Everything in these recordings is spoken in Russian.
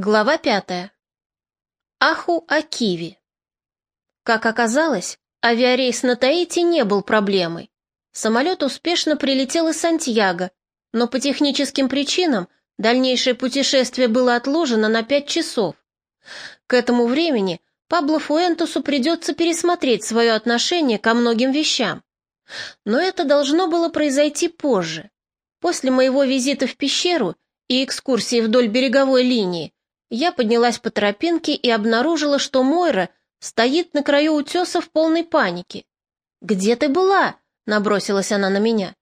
Глава пятая. Аху Акиви. Как оказалось, авиарейс на Таити не был проблемой. Самолет успешно прилетел из Сантьяго, но по техническим причинам дальнейшее путешествие было отложено на пять часов. К этому времени Пабло Фуэнтусу придется пересмотреть свое отношение ко многим вещам. Но это должно было произойти позже. После моего визита в пещеру и экскурсии вдоль береговой линии я поднялась по тропинке и обнаружила, что Мойра стоит на краю утеса в полной панике. «Где ты была?» — набросилась она на меня.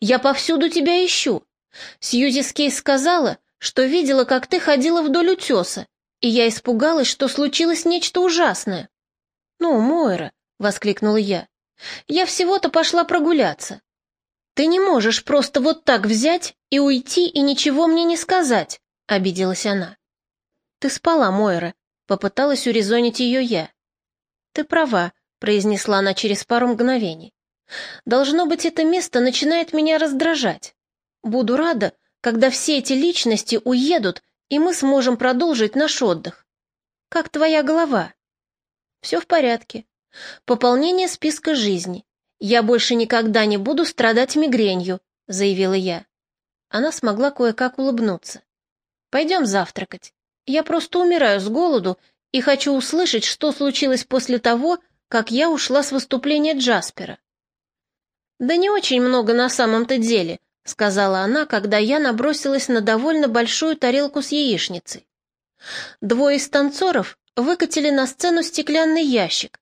«Я повсюду тебя ищу. Сьюзи Скейс сказала, что видела, как ты ходила вдоль утеса, и я испугалась, что случилось нечто ужасное». «Ну, Мойра», — воскликнула я, — «я всего-то пошла прогуляться». «Ты не можешь просто вот так взять и уйти и ничего мне не сказать», — обиделась она. «Ты спала, Мойра», — попыталась урезонить ее я. «Ты права», — произнесла она через пару мгновений. «Должно быть, это место начинает меня раздражать. Буду рада, когда все эти личности уедут, и мы сможем продолжить наш отдых. Как твоя голова?» «Все в порядке. Пополнение списка жизни. Я больше никогда не буду страдать мигренью», — заявила я. Она смогла кое-как улыбнуться. «Пойдем завтракать. Я просто умираю с голоду и хочу услышать, что случилось после того, как я ушла с выступления Джаспера. «Да не очень много на самом-то деле», — сказала она, когда я набросилась на довольно большую тарелку с яичницей. Двое из танцоров выкатили на сцену стеклянный ящик.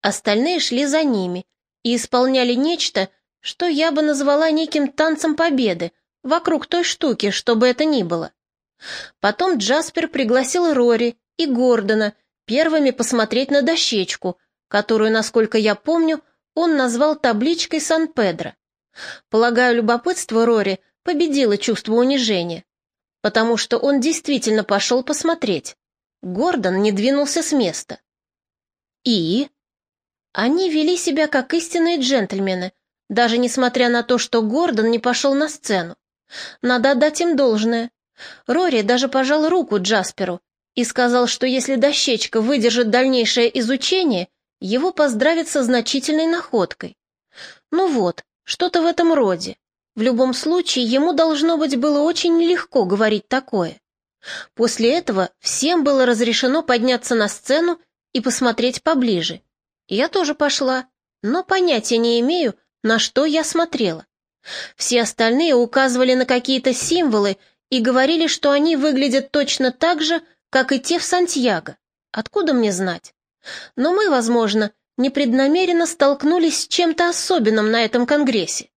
Остальные шли за ними и исполняли нечто, что я бы назвала неким танцем победы, вокруг той штуки, что бы это ни было. Потом Джаспер пригласил Рори и Гордона первыми посмотреть на дощечку, которую, насколько я помню, он назвал табличкой Сан-Педро. Полагаю, любопытство Рори победило чувство унижения, потому что он действительно пошел посмотреть. Гордон не двинулся с места. И? Они вели себя как истинные джентльмены, даже несмотря на то, что Гордон не пошел на сцену. Надо отдать им должное. Рори даже пожал руку Джасперу и сказал, что если дощечка выдержит дальнейшее изучение, его поздравят со значительной находкой. Ну вот, что-то в этом роде. В любом случае, ему должно быть было очень нелегко говорить такое. После этого всем было разрешено подняться на сцену и посмотреть поближе. Я тоже пошла, но понятия не имею, на что я смотрела. Все остальные указывали на какие-то символы и говорили, что они выглядят точно так же, как и те в Сантьяго. Откуда мне знать? Но мы, возможно, непреднамеренно столкнулись с чем-то особенным на этом конгрессе.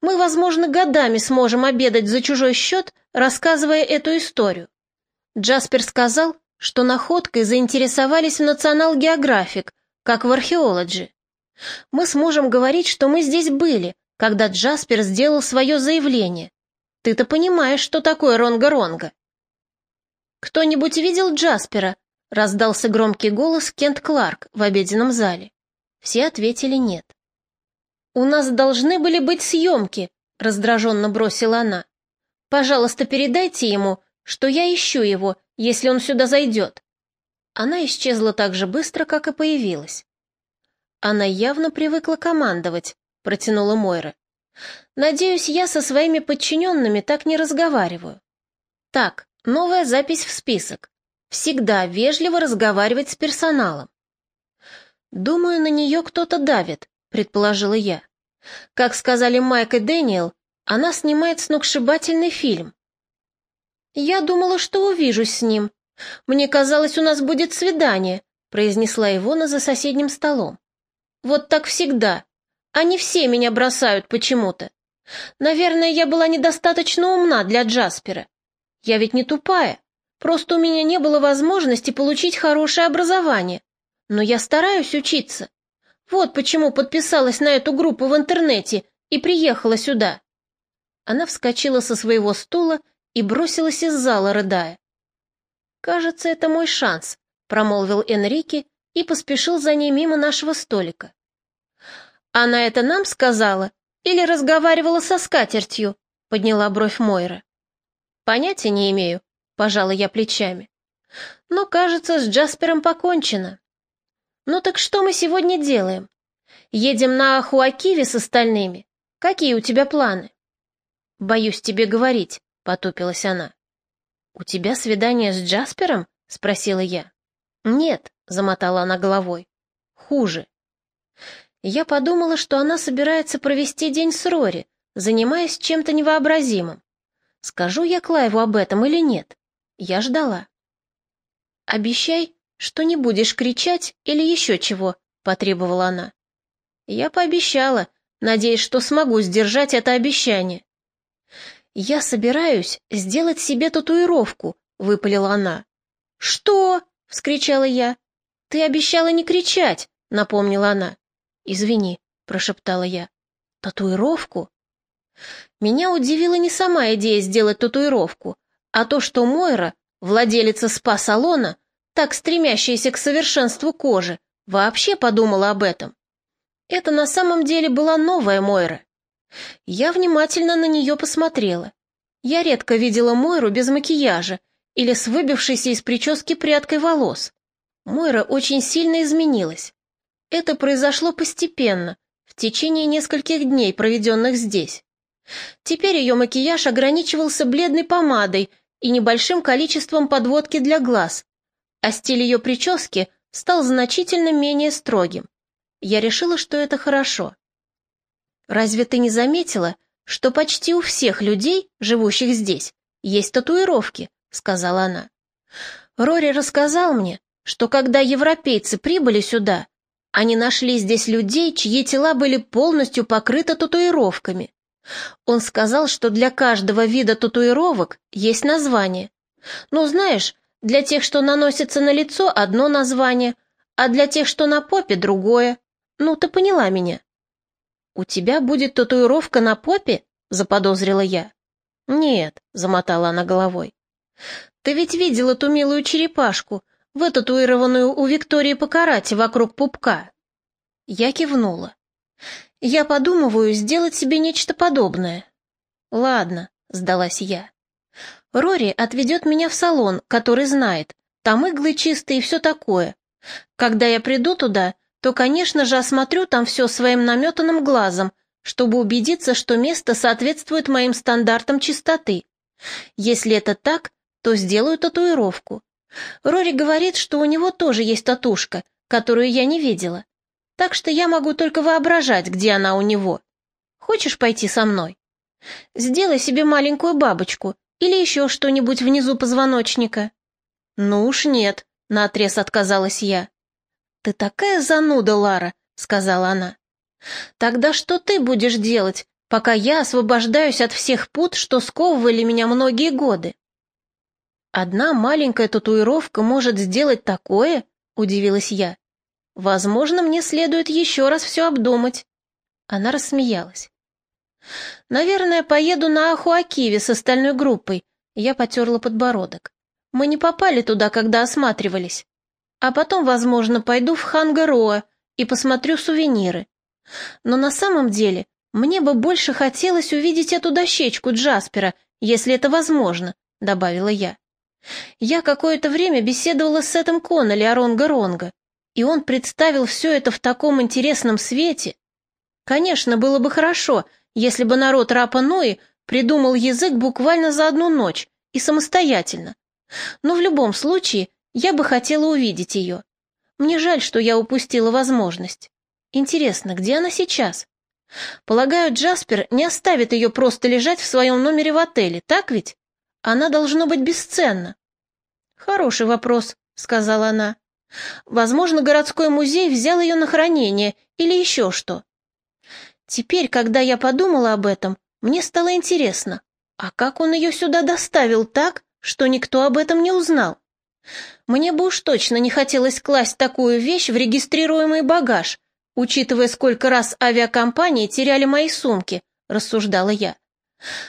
Мы, возможно, годами сможем обедать за чужой счет, рассказывая эту историю. Джаспер сказал, что находкой заинтересовались в Национал Географик, как в археологии. Мы сможем говорить, что мы здесь были, когда Джаспер сделал свое заявление, ты-то понимаешь, что такое ронга-ронга?» «Кто-нибудь видел Джаспера?» — раздался громкий голос Кент Кларк в обеденном зале. Все ответили нет. «У нас должны были быть съемки», — раздраженно бросила она. «Пожалуйста, передайте ему, что я ищу его, если он сюда зайдет». Она исчезла так же быстро, как и появилась. «Она явно привыкла командовать», — протянула Мойра. Надеюсь, я со своими подчиненными так не разговариваю. Так, новая запись в список. Всегда вежливо разговаривать с персоналом. Думаю, на нее кто-то давит, предположила я. Как сказали Майк и Дэниел, она снимает сногсшибательный фильм. Я думала, что увижусь с ним. Мне казалось, у нас будет свидание, произнесла Ивона за соседним столом. Вот так всегда. Они все меня бросают почему-то. Наверное, я была недостаточно умна для Джаспера. Я ведь не тупая, просто у меня не было возможности получить хорошее образование. Но я стараюсь учиться. Вот почему подписалась на эту группу в интернете и приехала сюда. Она вскочила со своего стула и бросилась из зала, рыдая. «Кажется, это мой шанс», — промолвил Энрике и поспешил за ней мимо нашего столика. «Она это нам сказала или разговаривала со скатертью?» — подняла бровь Мойра. «Понятия не имею», — пожала я плечами. Но, кажется, с Джаспером покончено. Ну так что мы сегодня делаем? Едем на Ахуакиве с остальными? Какие у тебя планы? Боюсь тебе говорить, потупилась она. У тебя свидание с Джаспером? спросила я. Нет, замотала она головой. Хуже. Я подумала, что она собирается провести день с Рори, занимаясь чем-то невообразимым. Скажу я Клайву об этом или нет? Я ждала. «Обещай, что не будешь кричать или еще чего», — потребовала она. Я пообещала, надеясь, что смогу сдержать это обещание. «Я собираюсь сделать себе татуировку», — выпалила она. «Что?» — вскричала я. «Ты обещала не кричать», — напомнила она. «Извини», — прошептала я. «Татуировку?» Меня удивила не сама идея сделать татуировку, а то, что Мойра, владелица спа-салона, так стремящаяся к совершенству кожи, вообще подумала об этом. Это на самом деле была новая Мойра. Я внимательно на нее посмотрела. Я редко видела Мойру без макияжа или с выбившейся из прически прядкой волос. Мойра очень сильно изменилась. Это произошло постепенно, в течение нескольких дней, проведенных здесь. Теперь ее макияж ограничивался бледной помадой и небольшим количеством подводки для глаз, а стиль ее прически стал значительно менее строгим. Я решила, что это хорошо. Разве ты не заметила, что почти у всех людей, живущих здесь, есть татуировки, сказала она. Рори рассказал мне, что когда европейцы прибыли сюда, они нашли здесь людей, чьи тела были полностью покрыты татуировками. Он сказал, что для каждого вида татуировок есть название. Ну, знаешь, для тех, что наносятся на лицо, одно название, а для тех, что на попе, другое. Ну, ты поняла меня. «У тебя будет татуировка на попе?» — заподозрила я. «Нет», — замотала она головой. «Ты ведь видела ту милую черепашку, вытатуированную у Виктории по карате вокруг пупка?» Я кивнула. «Я подумываю сделать себе нечто подобное». «Ладно», — сдалась я. Рори отведет меня в салон, который знает. Там иглы чистые и все такое. Когда я приду туда, то, конечно же, осмотрю там все своим наметанным глазом, чтобы убедиться, что место соответствует моим стандартам чистоты. Если это так, то сделаю татуировку. Рори говорит, что у него тоже есть татушка, которую я не видела. Так что я могу только воображать, где она у него. Хочешь пойти со мной? Сделай себе маленькую бабочку или еще что-нибудь внизу позвоночника?» «Ну уж нет», — наотрез отказалась я. «Ты такая зануда, Лара», — сказала она. «Тогда что ты будешь делать, пока я освобождаюсь от всех пут, что сковывали меня многие годы?» «Одна маленькая татуировка может сделать такое?» — удивилась я. «Возможно, мне следует еще раз все обдумать». Она рассмеялась. «Наверное, поеду на Ахуакиве с остальной группой». Я потерла подбородок. «Мы не попали туда, когда осматривались. А потом, возможно, пойду в Хангароа и посмотрю сувениры. Но на самом деле мне бы больше хотелось увидеть эту дощечку Джаспера, если это возможно», — добавила я. Я какое-то время беседовала с этим Коннелли о Ронга-Ронга, и он представил все это в таком интересном свете. Конечно, было бы хорошо, если бы народ Рапа Нуи придумал язык буквально за одну ночь и самостоятельно. Но в любом случае я бы хотела увидеть ее. Мне жаль, что я упустила возможность. Интересно, где она сейчас? Полагаю, Джаспер не оставит ее просто лежать в своем номере в отеле, так ведь? Она должно быть бесценна. Хороший вопрос, сказала она. Возможно, городской музей взял ее на хранение или еще что. Теперь, когда я подумала об этом, мне стало интересно, а как он ее сюда доставил так, что никто об этом не узнал? Мне бы уж точно не хотелось класть такую вещь в регистрируемый багаж, учитывая, сколько раз авиакомпании теряли мои сумки, рассуждала я.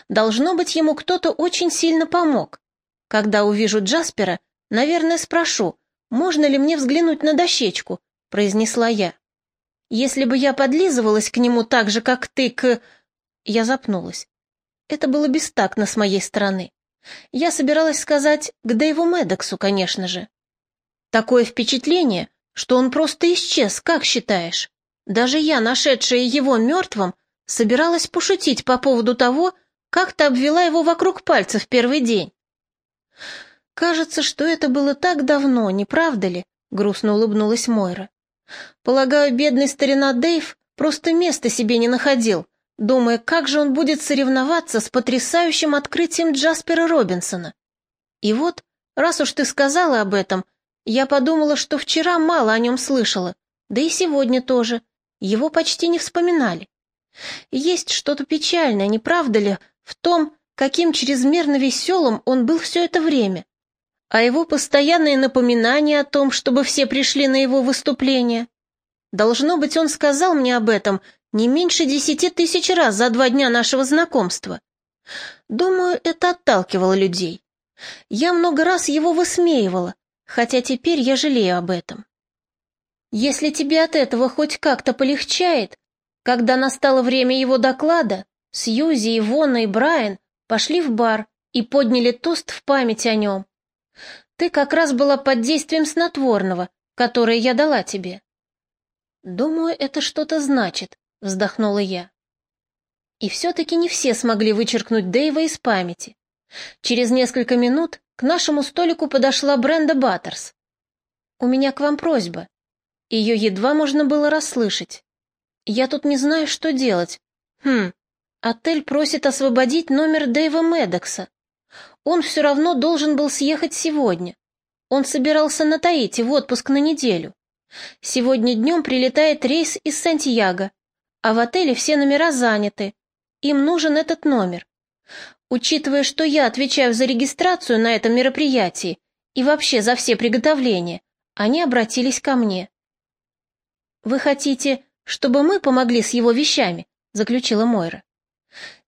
Должно быть, ему кто-то очень сильно помог. Когда увижу Джаспера, наверное, спрошу, можно ли мне взглянуть на дощечку, произнесла я. Если бы я подлизывалась к нему так же, как ты к...» Я запнулась. Это было бестактно с моей стороны. Я собиралась сказать к Дэйву Медоксу, конечно же. Такое впечатление, что он просто исчез, как считаешь? Даже я, нашедшая его мертвым, собиралась пошутить по поводу того, как ты обвела его вокруг пальца в первый день. Кажется, что это было так давно, не правда ли? Грустно улыбнулась Мойра. Полагаю, бедный старина Дэйв просто места себе не находил, думая, как же он будет соревноваться с потрясающим открытием Джаспера Робинсона. И вот, раз уж ты сказала об этом, я подумала, что вчера мало о нем слышала, да и сегодня тоже. Его почти не вспоминали. Есть что-то печальное, не правда ли, в том, каким чрезмерно веселым он был все это время. А его постоянные напоминания о том, чтобы все пришли на его выступление. Должно быть, он сказал мне об этом не меньше десяти тысяч раз за два дня нашего знакомства. Думаю, это отталкивало людей. Я много раз его высмеивала, хотя теперь я жалею об этом. Если тебе от этого хоть как-то полегчает, когда настало время его доклада, Сьюзи, Ивона и Брайан пошли в бар и подняли тост в память о нем. Ты как раз была под действием снотворного, которое я дала тебе. Думаю, это что-то значит, вздохнула я. И все-таки не все смогли вычеркнуть Дэйва из памяти. Через несколько минут к нашему столику подошла Бренда Баттерс. «У меня к вам просьба». Ее едва можно было расслышать. «Я тут не знаю, что делать. Хм, Отель просит освободить номер Дэйва Медокса. Он все равно должен был съехать сегодня. Он собирался на Таити в отпуск на неделю. Сегодня днем прилетает рейс из Сантьяго, а в отеле все номера заняты. Им нужен этот номер. Учитывая, что я отвечаю за регистрацию на этом мероприятии и вообще за все приготовления, они обратились ко мне. «Вы хотите, чтобы мы помогли с его вещами?» — заключила Мойра.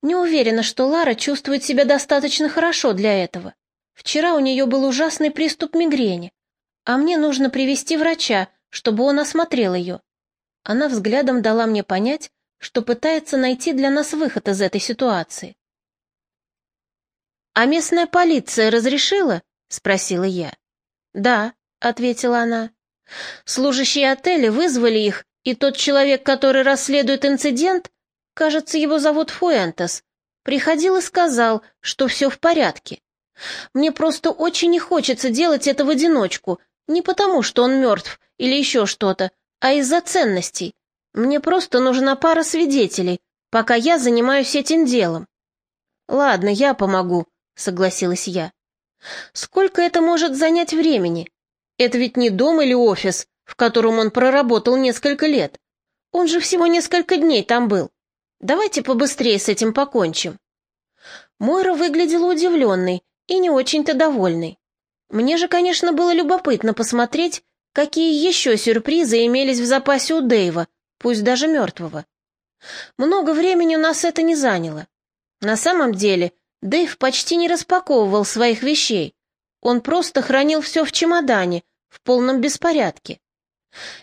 Не уверена, что Лара чувствует себя достаточно хорошо для этого. Вчера у нее был ужасный приступ мигрени, а мне нужно привести врача, чтобы он осмотрел ее. Она взглядом дала мне понять, что пытается найти для нас выход из этой ситуации. «А местная полиция разрешила?» — спросила я. «Да», — ответила она. «Служащие отеля вызвали их, и тот человек, который расследует инцидент, Кажется, его зовут Фуэнтес. Приходил и сказал, что все в порядке. Мне просто очень не хочется делать это в одиночку, не потому, что он мертв или еще что-то, а из-за ценностей. Мне просто нужна пара свидетелей, пока я занимаюсь этим делом. Ладно, я помогу, согласилась я. Сколько это может занять времени? Это ведь не дом или офис, в котором он проработал несколько лет. Он же всего несколько дней там был. Давайте побыстрее с этим покончим». Мойра выглядела удивленной и не очень-то довольной. Мне же, конечно, было любопытно посмотреть, какие еще сюрпризы имелись в запасе у Дэйва, пусть даже мертвого. Много времени у нас это не заняло. На самом деле, Дэйв почти не распаковывал своих вещей. Он просто хранил все в чемодане, в полном беспорядке.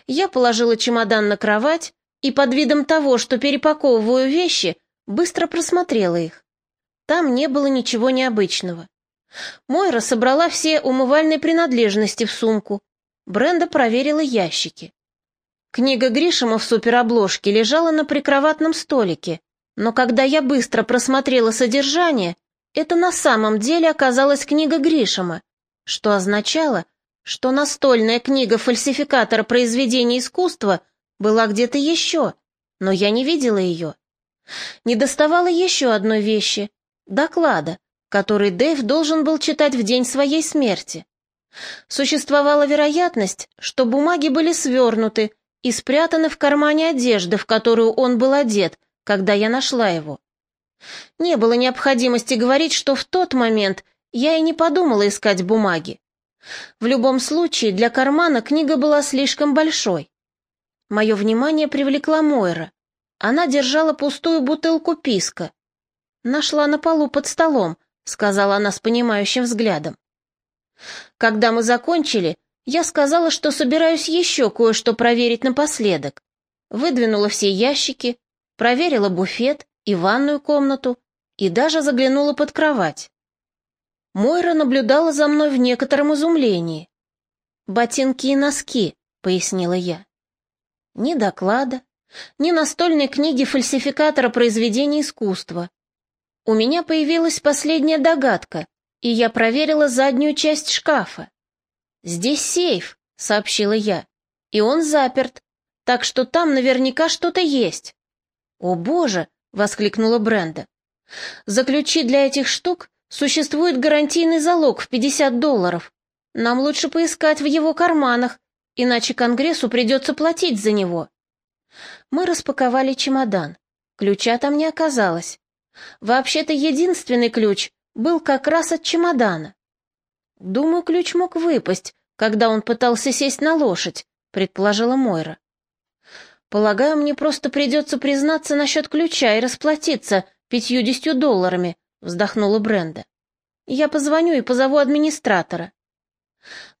Я положила чемодан на кровать, и под видом того, что перепаковываю вещи, быстро просмотрела их. Там не было ничего необычного. Мойра собрала все умывальные принадлежности в сумку. Бренда проверила ящики. Книга Гришима в суперобложке лежала на прикроватном столике, но когда я быстро просмотрела содержание, это на самом деле оказалась книга Гришима, что означало, что настольная книга фальсификатора произведений искусства была где-то еще, но я не видела ее. Не доставало еще одной вещи — доклада, который Дэйв должен был читать в день своей смерти. Существовала вероятность, что бумаги были свернуты и спрятаны в кармане одежды, в которую он был одет, когда я нашла его. Не было необходимости говорить, что в тот момент я и не подумала искать бумаги. В любом случае, для кармана книга была слишком большой. Мое внимание привлекла Мойра. Она держала пустую бутылку писка. «Нашла на полу под столом», — сказала она с понимающим взглядом. Когда мы закончили, я сказала, что собираюсь еще кое-что проверить напоследок. Выдвинула все ящики, проверила буфет и ванную комнату и даже заглянула под кровать. Мойра наблюдала за мной в некотором изумлении. «Ботинки и носки», — пояснила я. Ни доклада, ни настольной книги фальсификатора произведений искусства. У меня появилась последняя догадка, и я проверила заднюю часть шкафа. «Здесь сейф», — сообщила я, — «и он заперт, так что там наверняка что-то есть». «О, боже!» — воскликнула Бренда. «За ключи для этих штук существует гарантийный залог в 50 долларов. Нам лучше поискать в его карманах, иначе Конгрессу придется платить за него». Мы распаковали чемодан. Ключа там не оказалось. Вообще-то единственный ключ был как раз от чемодана. Думаю, ключ мог выпасть, когда он пытался сесть на лошадь, предположила Мойра. Полагаю, мне просто придется признаться насчет ключа и расплатиться пятьюдесятью долларами, вздохнула Бренда. Я позвоню и позову администратора.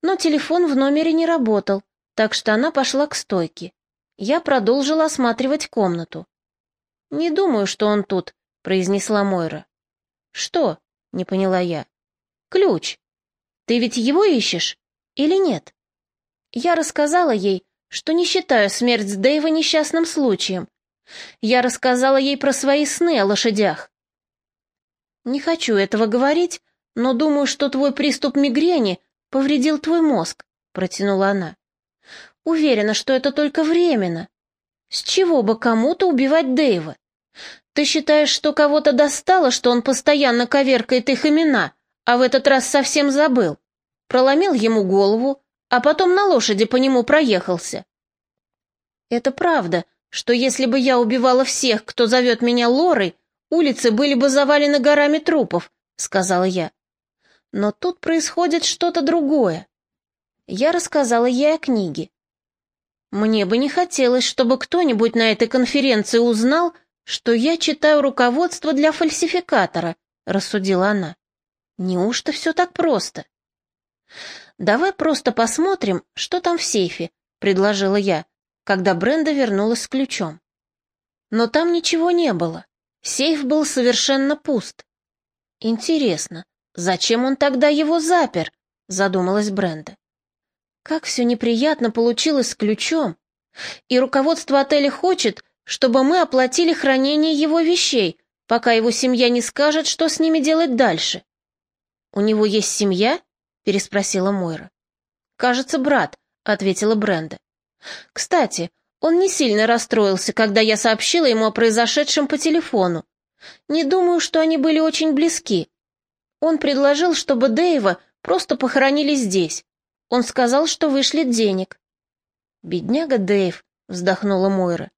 Но телефон в номере не работал, так что она пошла к стойке. Я продолжила осматривать комнату. «Не думаю, что он тут», — произнесла Мойра. «Что?» — не поняла я. «Ключ. Ты ведь его ищешь или нет?» Я рассказала ей, что не считаю смерть Дэйва несчастным случаем. Я рассказала ей про свои сны о лошадях. Не хочу этого говорить, но думаю, что твой приступ мигрени повредил твой мозг, протянула она. Уверена, что это только временно. С чего бы кому-то убивать Дэйва? Ты считаешь, что кого-то достало, что он постоянно коверкает их имена, а в этот раз совсем забыл? Проломил ему голову, а потом на лошади по нему проехался. Это правда, что если бы я убивала всех, кто зовет меня Лорой, улицы были бы завалены горами трупов, сказала я. Но тут происходит что-то другое. Я рассказала ей о книге. Мне бы не хотелось, чтобы кто-нибудь на этой конференции узнал, что я читаю руководство для фальсификатора, рассудила она. Неужто все так просто? «Давай просто посмотрим, что там в сейфе», — предложила я, когда Бренда вернулась с ключом. Но там ничего не было. Сейф был совершенно пуст. «Интересно, зачем он тогда его запер?» — задумалась Бренда. «Как все неприятно получилось с ключом. И руководство отеля хочет, чтобы мы оплатили хранение его вещей, пока его семья не скажет, что с ними делать дальше». «У него есть семья?» — переспросила Мойра. «Кажется, брат», — ответила Бренда. «Кстати, он не сильно расстроился, когда я сообщила ему о произошедшем по телефону. Не думаю, что они были очень близки. Он предложил, чтобы Дэйва просто похоронили здесь. Он сказал, что вышлет денег». «Бедняга Дэйв», — вздохнула Мойра.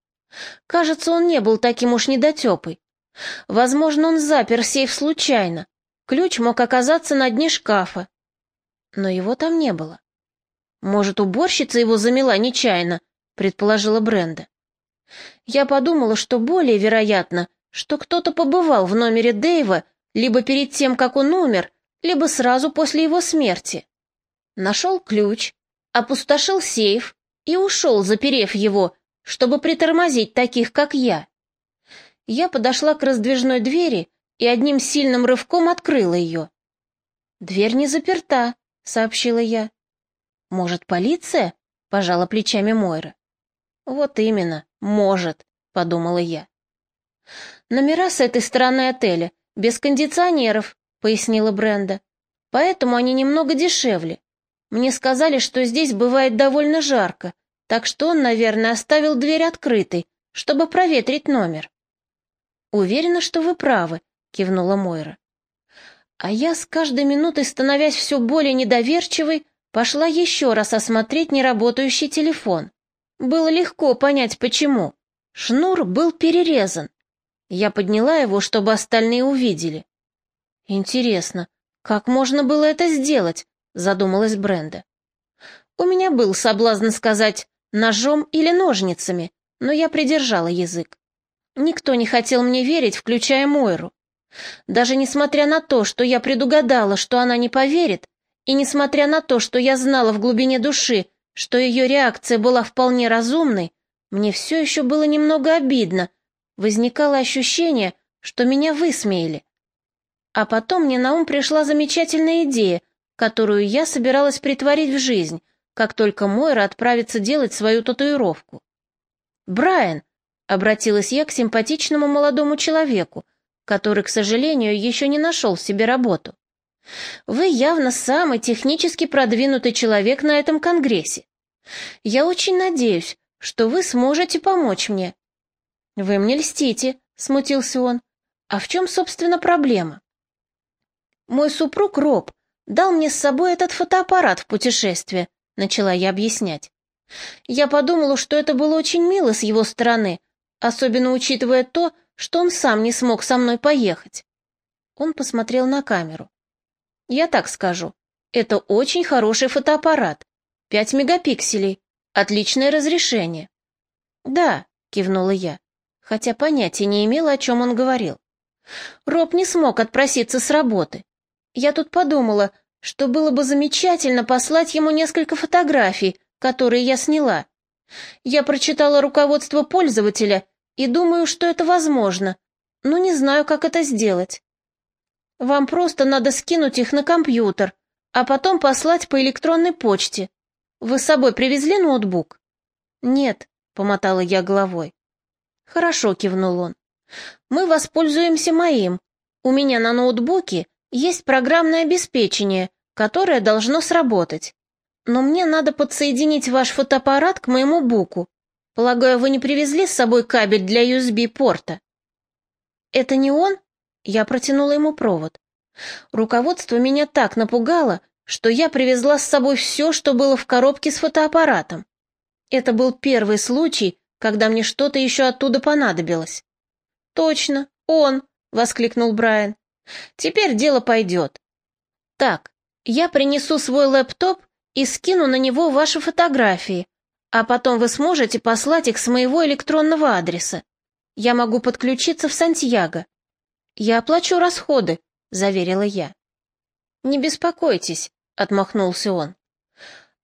«Кажется, он не был таким уж недотепой. Возможно, он запер сейф случайно. Ключ мог оказаться на дне шкафа но его там не было. Может, уборщица его замела нечаянно, предположила Бренда. Я подумала, что более вероятно, что кто-то побывал в номере Дэйва либо перед тем, как он умер, либо сразу после его смерти. Нашел ключ, опустошил сейф и ушел, заперев его, чтобы притормозить таких, как я. Я подошла к раздвижной двери и одним сильным рывком открыла ее. Дверь не заперта, — сообщила я. «Может, полиция?» — пожала плечами Мойра. «Вот именно, может», — подумала я. «Номера с этой стороны отеля, без кондиционеров», — пояснила Бренда. «Поэтому они немного дешевле. Мне сказали, что здесь бывает довольно жарко, так что он, наверное, оставил дверь открытой, чтобы проветрить номер». «Уверена, что вы правы», — кивнула Мойра. А я, с каждой минутой становясь все более недоверчивой, пошла еще раз осмотреть неработающий телефон. Было легко понять, почему. Шнур был перерезан. Я подняла его, чтобы остальные увидели. «Интересно, как можно было это сделать?» — задумалась Бренда. У меня был соблазн сказать «ножом» или «ножницами», но я придержала язык. Никто не хотел мне верить, включая Мойру. Даже несмотря на то, что я предугадала, что она не поверит, и несмотря на то, что я знала в глубине души, что ее реакция была вполне разумной, мне все еще было немного обидно. Возникало ощущение, что меня высмеяли. А потом мне на ум пришла замечательная идея, которую я собиралась притворить в жизнь, как только Мойра отправится делать свою татуировку. «Брайан», — обратилась я к симпатичному молодому человеку, который, к сожалению, еще не нашел себе работу. «Вы явно самый технически продвинутый человек на этом конгрессе. Я очень надеюсь, что вы сможете помочь мне». «Вы мне льстите», — смутился он. «А в чем, собственно, проблема?» «Мой супруг Роб дал мне с собой этот фотоаппарат в путешествие», — начала я объяснять. «Я подумала, что это было очень мило с его стороны, особенно учитывая то, что он сам не смог со мной поехать». Он посмотрел на камеру. «Я так скажу. Это очень хороший фотоаппарат. Пять мегапикселей. Отличное разрешение». «Да», — кивнула я, хотя понятия не имела, о чем он говорил. Роб не смог отпроситься с работы. Я тут подумала, что было бы замечательно послать ему несколько фотографий, которые я сняла. Я прочитала руководство пользователя и думаю, что это возможно, но не знаю, как это сделать. Вам просто надо скинуть их на компьютер, а потом послать по электронной почте. Вы с собой привезли ноутбук? Нет, помотала я головой. Хорошо, кивнул он. Мы воспользуемся моим. У меня на ноутбуке есть программное обеспечение, которое должно сработать. Но мне надо подсоединить ваш фотоаппарат к моему буку. Полагаю, вы не привезли с собой кабель для USB-порта? Это не он? Я протянула ему провод. Руководство меня так напугало, что я привезла с собой все, что было в коробке с фотоаппаратом. Это был первый случай, когда мне что-то еще оттуда понадобилось. «Точно, он!» — воскликнул Брайан. Теперь дело пойдет. Так, я принесу свой лэптоп и скину на него ваши фотографии, а потом вы сможете послать их с моего электронного адреса. Я могу подключиться в Сантьяго. Я оплачу расходы, заверила я. Не беспокойтесь, отмахнулся он.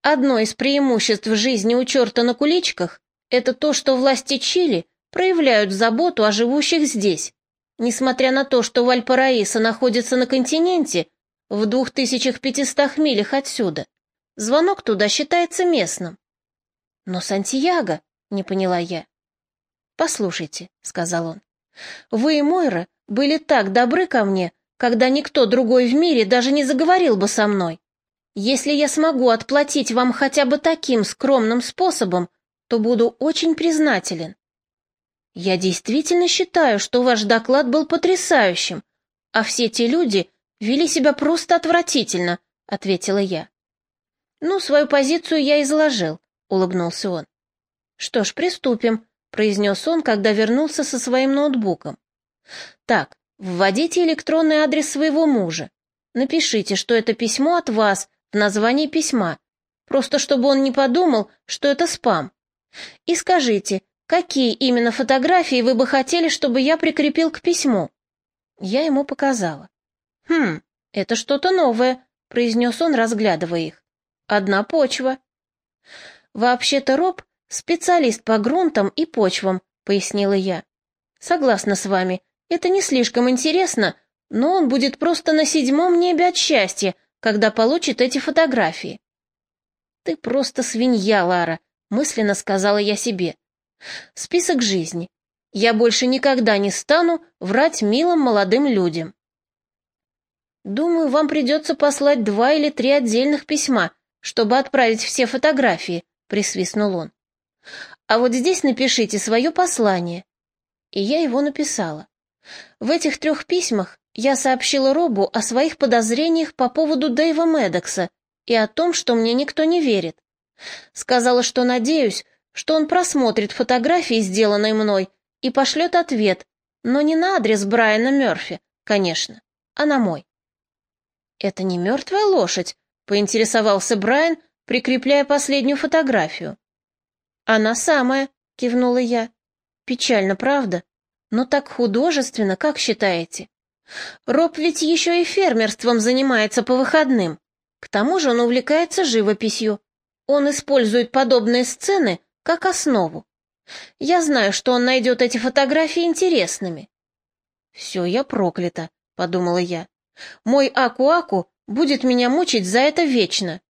Одно из преимуществ жизни у черта на куличках — это то, что власти Чили проявляют заботу о живущих здесь. Несмотря на то, что Вальпараиса находится на континенте, в 2500 милях отсюда, звонок туда считается местным. Но Сантьяго, не поняла я. Послушайте, сказал он, вы и Мойра были так добры ко мне, когда никто другой в мире даже не заговорил бы со мной. Если я смогу отплатить вам хотя бы таким скромным способом, то буду очень признателен. Я действительно считаю, что ваш доклад был потрясающим, а все те люди вели себя просто отвратительно, ответила я. Ну, свою позицию я изложил, улыбнулся он. Что ж, приступим, произнес он, когда вернулся со своим ноутбуком. Так, вводите электронный адрес своего мужа. Напишите, что это письмо от вас в названии письма, просто чтобы он не подумал, что это спам. И скажите, Какие именно фотографии вы бы хотели, чтобы я прикрепил к письму? Я ему показала. Хм, это что-то новое, произнес он, разглядывая их. Одна почва. Вообще-то Роб специалист по грунтам и почвам, пояснила я. Согласна с вами, это не слишком интересно, но он будет просто на седьмом небе от счастья, когда получит эти фотографии. Ты просто свинья, Лара, мысленно сказала я себе. Список жизни. Я больше никогда не стану врать милым молодым людям. Думаю, вам придется послать два или три отдельных письма, чтобы отправить все фотографии, присвистнул он. А вот здесь напишите свое послание. И я его написала. В этих трех письмах я сообщила Робу о своих подозрениях по поводу Дэйва Медокса и о том, что мне никто не верит. Сказала, что надеюсь, что он просмотрит фотографии, сделанные мной, и пошлет ответ, но не на адрес Брайана Мерфи, конечно, а на мой. «Это не мертвая лошадь?» — поинтересовался Брайан, прикрепляя последнюю фотографию. «Она самая», — кивнула я. «Печально, правда? Но так художественно, как считаете? Роб ведь еще и фермерством занимается по выходным. К тому же он увлекается живописью. Он использует подобные сцены как основу. Я знаю, что он найдет эти фотографии интересными. «Все, я проклята», — подумала я. Мой Аку-Аку будет меня мучить за это вечно.